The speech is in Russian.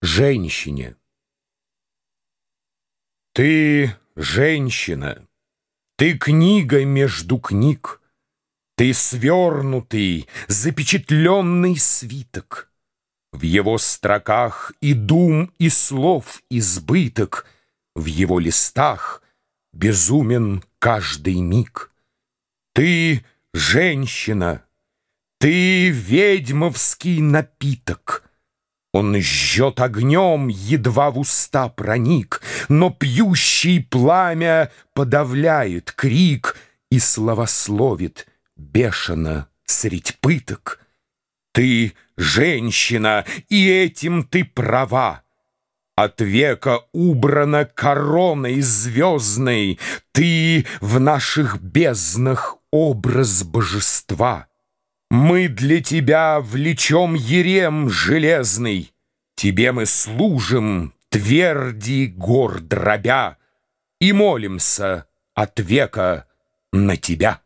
женщине. Ты женщина, ты книга между книг, Ты свернутый, запечатленный свиток. В его строках и дум, и слов избыток, В его листах безумен каждый миг. Ты женщина, ты ведьмовский напиток — он жжет огнем, едва в уста проник, Но пьющий пламя подавляет крик И словословит бешено средь пыток. Ты женщина, и этим ты права. От века убрана короной звездной, Ты в наших безднах образ божества. Мы для тебя влечем ерем железный, Тебе мы служим, тверди гор дробя, И молимся от века на тебя.